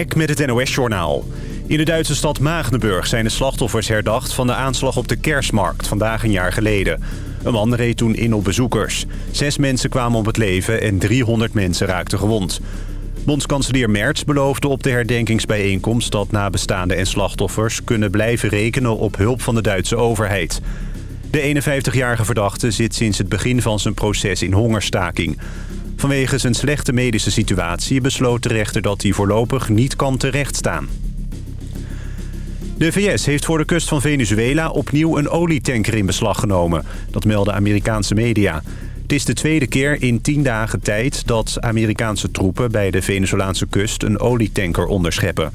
Ek met het NOS-journaal. In de Duitse stad Maagdenburg zijn de slachtoffers herdacht... van de aanslag op de kerstmarkt, vandaag een jaar geleden. Een man reed toen in op bezoekers. Zes mensen kwamen om het leven en 300 mensen raakten gewond. Bondskanselier Merz beloofde op de herdenkingsbijeenkomst... dat nabestaanden en slachtoffers kunnen blijven rekenen op hulp van de Duitse overheid. De 51-jarige verdachte zit sinds het begin van zijn proces in hongerstaking... Vanwege zijn slechte medische situatie besloot de rechter dat hij voorlopig niet kan terechtstaan. De VS heeft voor de kust van Venezuela opnieuw een olietanker in beslag genomen. Dat melden Amerikaanse media. Het is de tweede keer in tien dagen tijd dat Amerikaanse troepen bij de Venezolaanse kust een olietanker onderscheppen.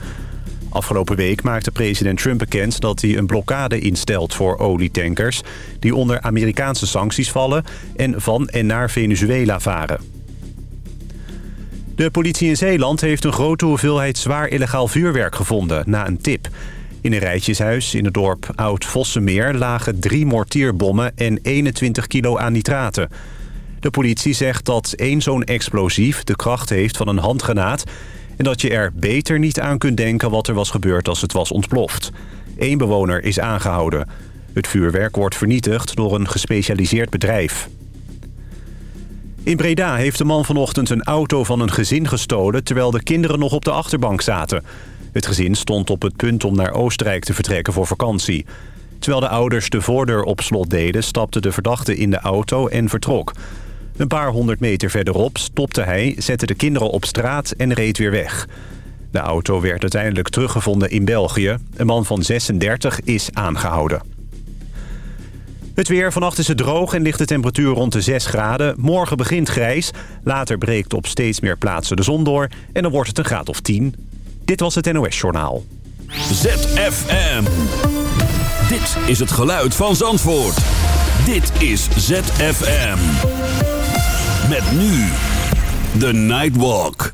Afgelopen week maakte president Trump bekend dat hij een blokkade instelt voor olietankers... die onder Amerikaanse sancties vallen en van en naar Venezuela varen. De politie in Zeeland heeft een grote hoeveelheid zwaar illegaal vuurwerk gevonden na een tip. In een rijtjeshuis in het dorp Oud-Vossenmeer lagen drie mortierbommen en 21 kilo aan nitraten. De politie zegt dat één zo'n explosief de kracht heeft van een handgranaat... en dat je er beter niet aan kunt denken wat er was gebeurd als het was ontploft. Eén bewoner is aangehouden. Het vuurwerk wordt vernietigd door een gespecialiseerd bedrijf. In Breda heeft de man vanochtend een auto van een gezin gestolen... terwijl de kinderen nog op de achterbank zaten. Het gezin stond op het punt om naar Oostenrijk te vertrekken voor vakantie. Terwijl de ouders de voordeur op slot deden... stapte de verdachte in de auto en vertrok. Een paar honderd meter verderop stopte hij, zette de kinderen op straat en reed weer weg. De auto werd uiteindelijk teruggevonden in België. Een man van 36 is aangehouden. Het weer. Vannacht is het droog en ligt de temperatuur rond de 6 graden. Morgen begint grijs. Later breekt op steeds meer plaatsen de zon door. En dan wordt het een graad of 10. Dit was het NOS Journaal. ZFM. Dit is het geluid van Zandvoort. Dit is ZFM. Met nu The Nightwalk.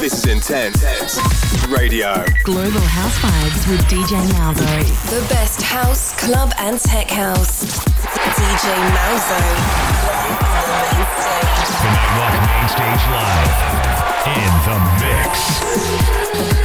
This is Intense Radio. Global House Vibes with DJ Malzo. The best house, club, and tech house. DJ Malzo. The Nightwalk Main Stage Live. In the mix.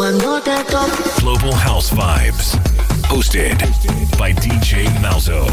cuando te toco. Global House Vibes. Hosted by DJ Malzo.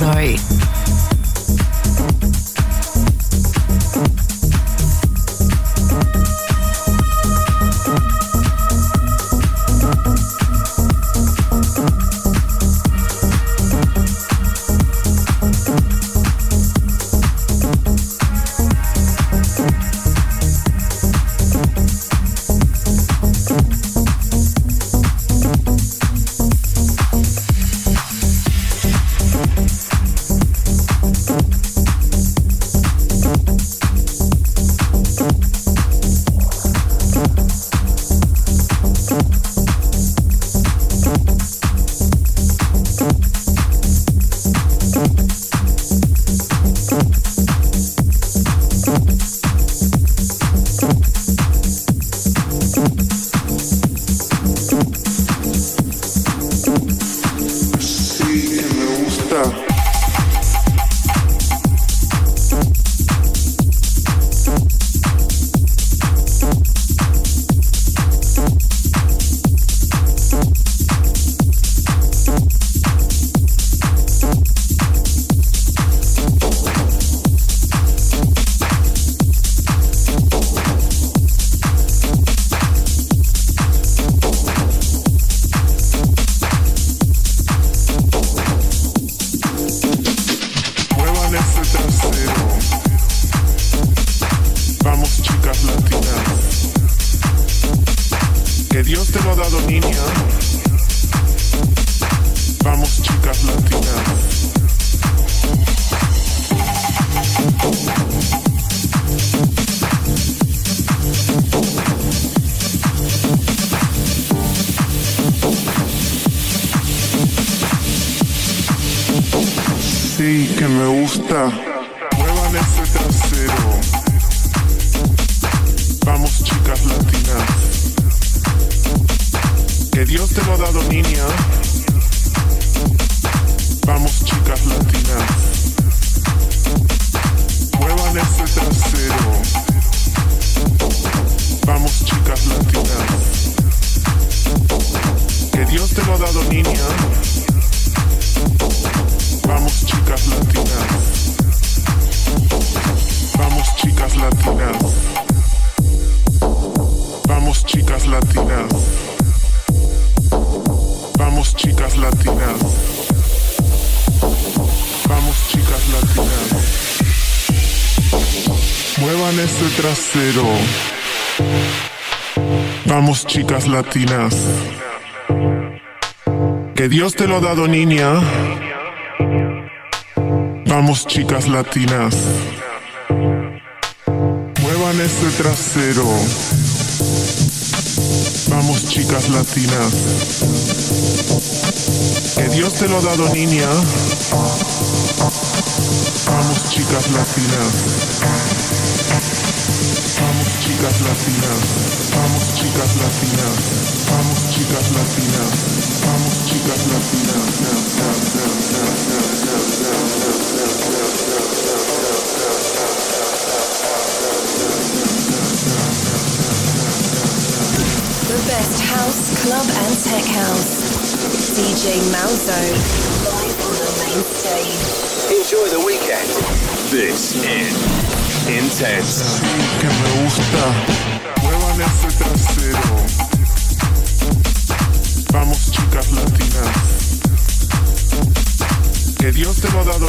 Malzo. Sí que me gusta. Muevan ese trasero. Vamos, chicas latinas. Que Dios te lo ha dado, niña. Vamos, chicas latinas. Muevan ese trasero. Vamos, chicas latinas. Que Dios te lo ha dado, niña. Chicas latinas. Vamos chicas latinas. Vamos chicas latinas. Vamos chicas latinas. Vamos chicas latinas. Muevan ese trasero. Vamos chicas latinas. Que Dios te lo ha dado niña. Vamos chicas latinas. Muevan ese trasero. Vamos chicas latinas. Que Dios te lo ha dado niña. Vamos chicas latinas. Vamos chicas latinas. Vamos chicas latinas. Vamos chicas latinas. Vamos chicas The best house, club, and tech house. DJ Malzo, live on the main stage. Enjoy the weekend. This is Intense. Que me gusta. Muevan ese trasero. Vamos, chicas latinas. Que Dios te lo ha dado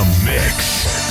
the mix.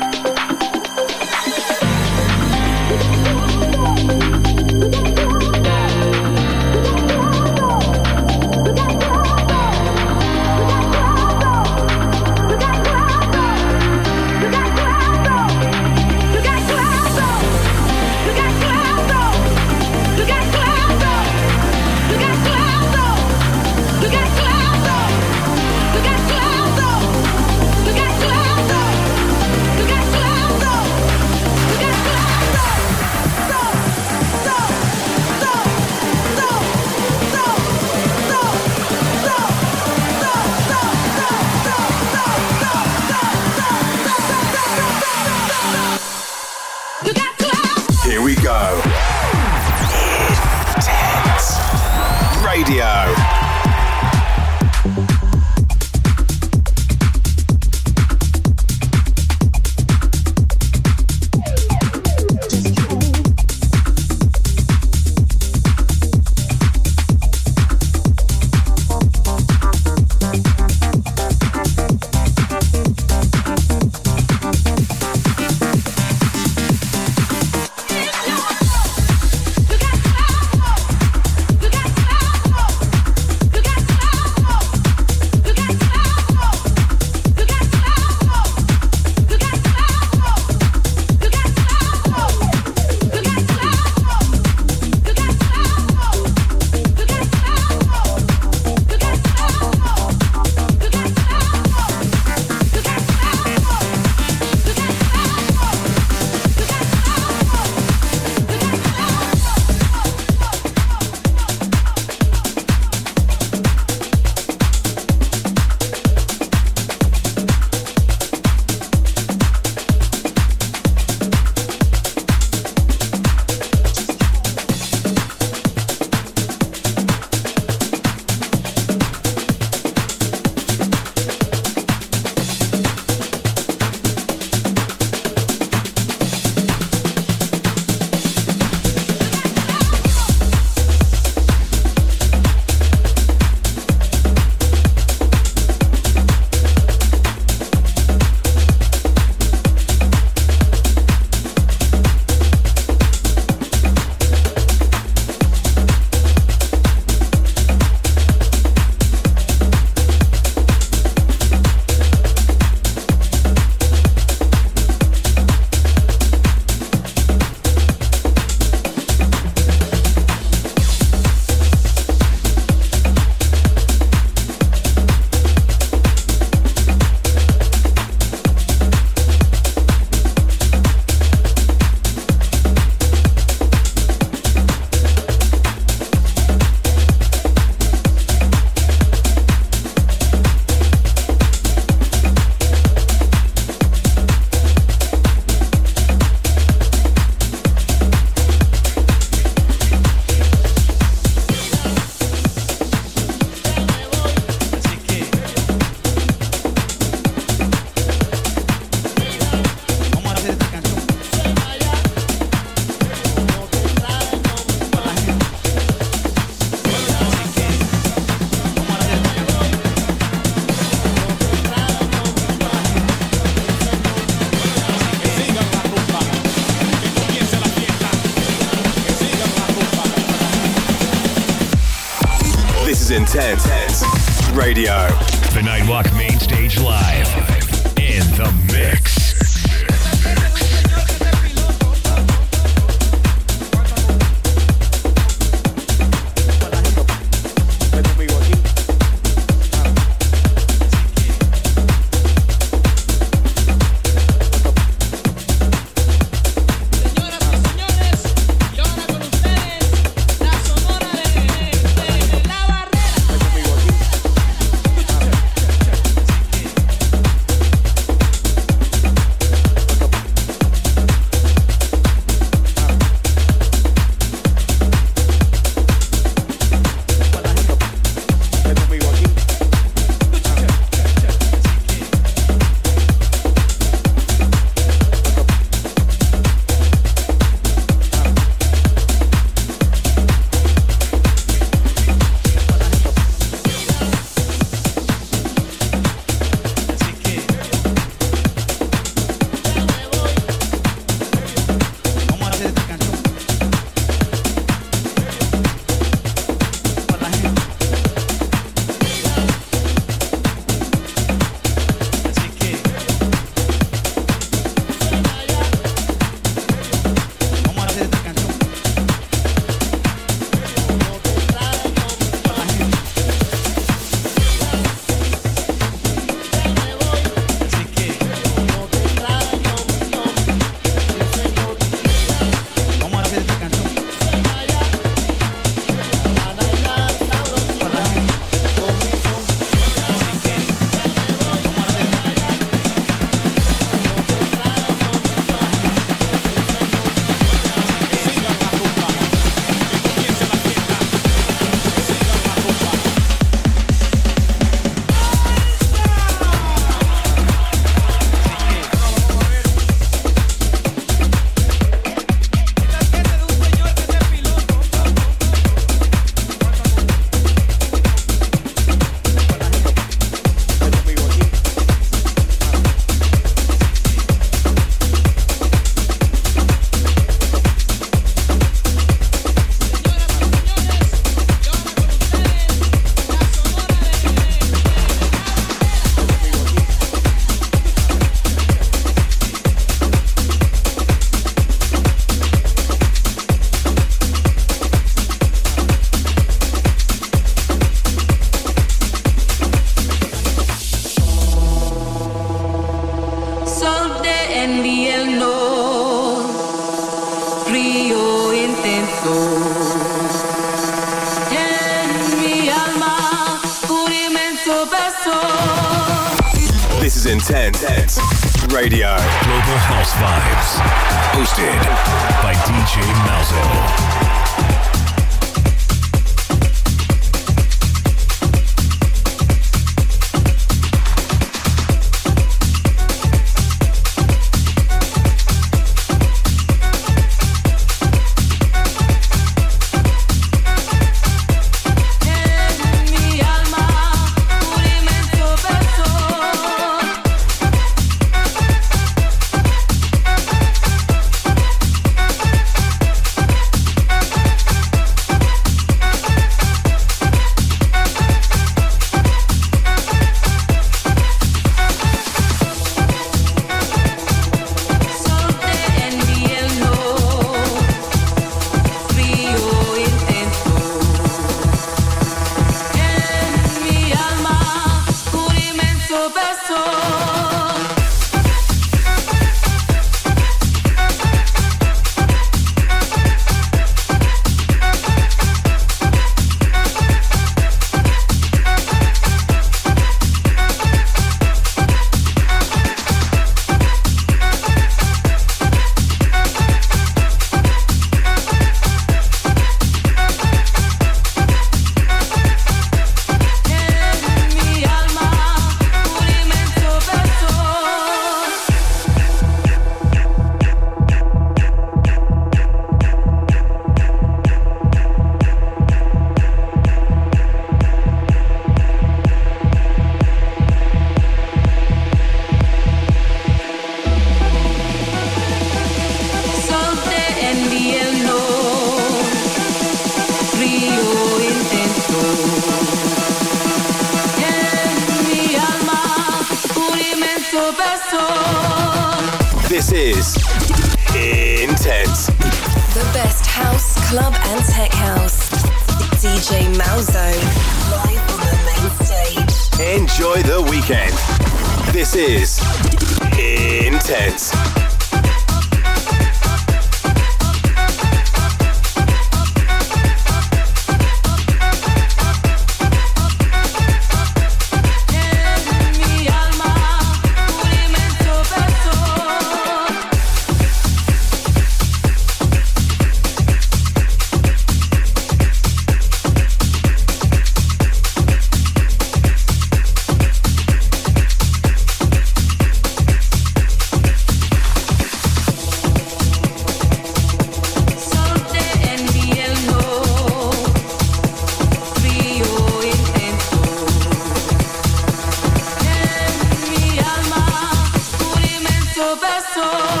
professor.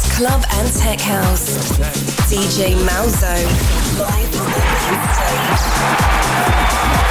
club, and tech house. DJ Malzo. Live on the stage.